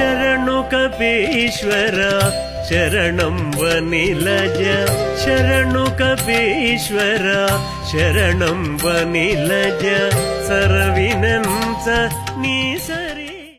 शरणु कपि शरणं वनिलज। शरणु कपि शरणं वनिलज। सर्विनं सी सरि।